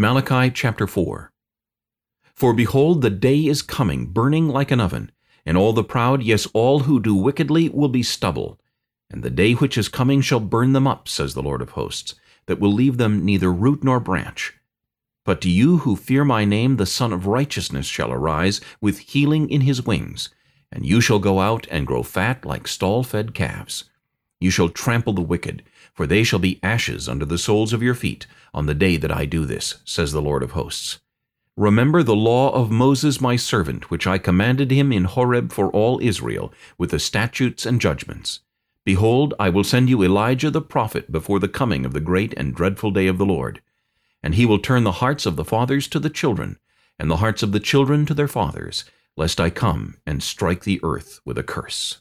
Malachi chapter 4 For behold, the day is coming, burning like an oven, and all the proud, yes, all who do wickedly, will be stubble. And the day which is coming shall burn them up, says the Lord of hosts, that will leave them neither root nor branch. But to you who fear my name the Sun of Righteousness shall arise with healing in his wings, and you shall go out and grow fat like stall-fed calves. You shall trample the wicked, for they shall be ashes under the soles of your feet on the day that I do this, says the Lord of hosts. Remember the law of Moses my servant, which I commanded him in Horeb for all Israel, with the statutes and judgments. Behold, I will send you Elijah the prophet before the coming of the great and dreadful day of the Lord. And he will turn the hearts of the fathers to the children, and the hearts of the children to their fathers, lest I come and strike the earth with a curse.